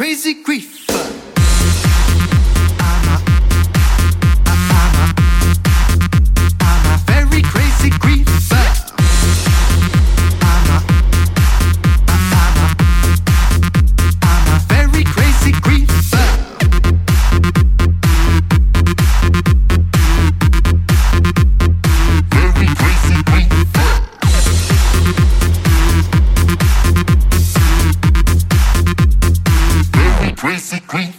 crazy grief. Right?